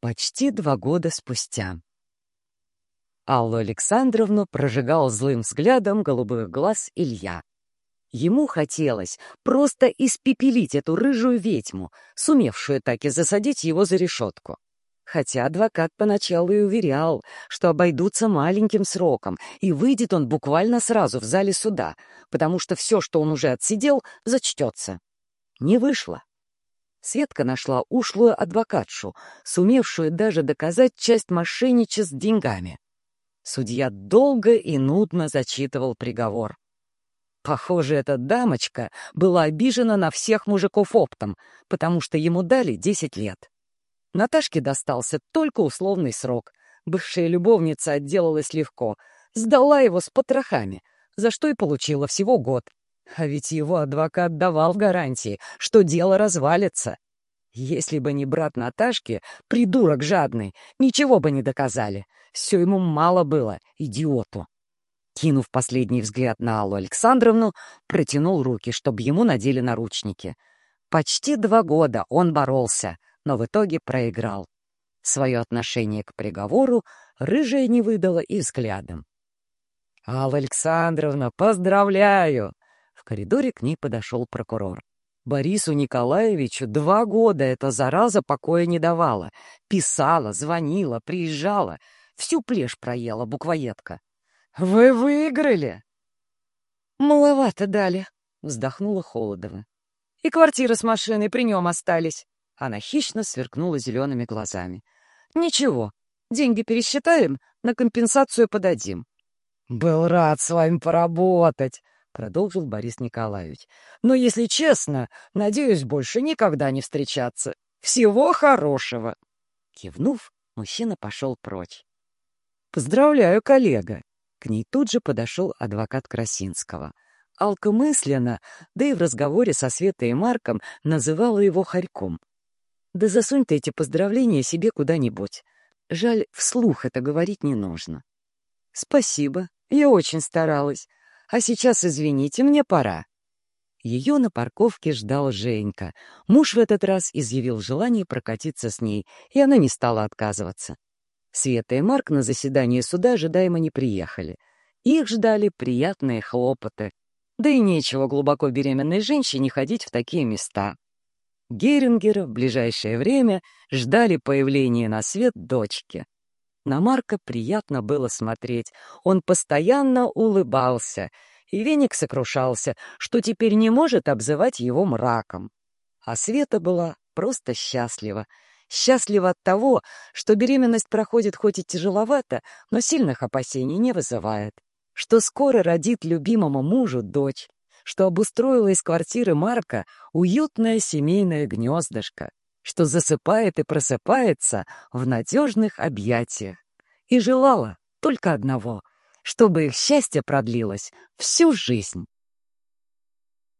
Почти два года спустя. Аллу Александровну прожигал злым взглядом голубых глаз Илья. Ему хотелось просто испепелить эту рыжую ведьму, сумевшую так и засадить его за решетку. Хотя адвокат поначалу и уверял, что обойдутся маленьким сроком, и выйдет он буквально сразу в зале суда, потому что все, что он уже отсидел, зачтется. Не вышло. Светка нашла ушлую адвокатшу, сумевшую даже доказать часть мошенничеств деньгами. Судья долго и нудно зачитывал приговор. Похоже, эта дамочка была обижена на всех мужиков оптом, потому что ему дали 10 лет. Наташке достался только условный срок. Бывшая любовница отделалась легко, сдала его с потрохами, за что и получила всего год. А ведь его адвокат давал гарантии, что дело развалится. Если бы не брат Наташки, придурок жадный, ничего бы не доказали. Все ему мало было, идиоту. Кинув последний взгляд на Аллу Александровну, протянул руки, чтобы ему надели наручники. Почти два года он боролся, но в итоге проиграл. Свое отношение к приговору рыжая не выдала и взглядом. «Алла Александровна, поздравляю!» В коридоре к ней подошел прокурор. Борису Николаевичу два года эта зараза покоя не давала. Писала, звонила, приезжала. Всю плешь проела буквоедка. «Вы выиграли!» «Маловато дали», — вздохнула Холодова. «И квартиры с машиной при нем остались». Она хищно сверкнула зелеными глазами. «Ничего, деньги пересчитаем, на компенсацию подадим». «Был рад с вами поработать», — продолжил Борис Николаевич. «Но, если честно, надеюсь больше никогда не встречаться. Всего хорошего!» Кивнув, мужчина пошел прочь. «Поздравляю, коллега!» К ней тут же подошел адвокат Красинского. Алка мысленно, да и в разговоре со Светой и Марком называла его Харьком. «Да засунь ты эти поздравления себе куда-нибудь. Жаль, вслух это говорить не нужно». «Спасибо, я очень старалась. А сейчас, извините, мне пора». Ее на парковке ждал Женька. Муж в этот раз изъявил желание прокатиться с ней, и она не стала отказываться. Света и Марк на заседание суда ожидаемо не приехали. Их ждали приятные хлопоты. Да и нечего глубоко беременной женщине ходить в такие места. Герингера в ближайшее время ждали появления на свет дочки. На Марка приятно было смотреть. Он постоянно улыбался, и Веник сокрушался, что теперь не может обзывать его мраком. А Света была просто счастлива. Счастлива от того, что беременность проходит хоть и тяжеловато, но сильных опасений не вызывает. Что скоро родит любимому мужу дочь. Что обустроила из квартиры Марка уютное семейное гнездышко что засыпает и просыпается в надежных объятиях. И желала только одного, чтобы их счастье продлилось всю жизнь.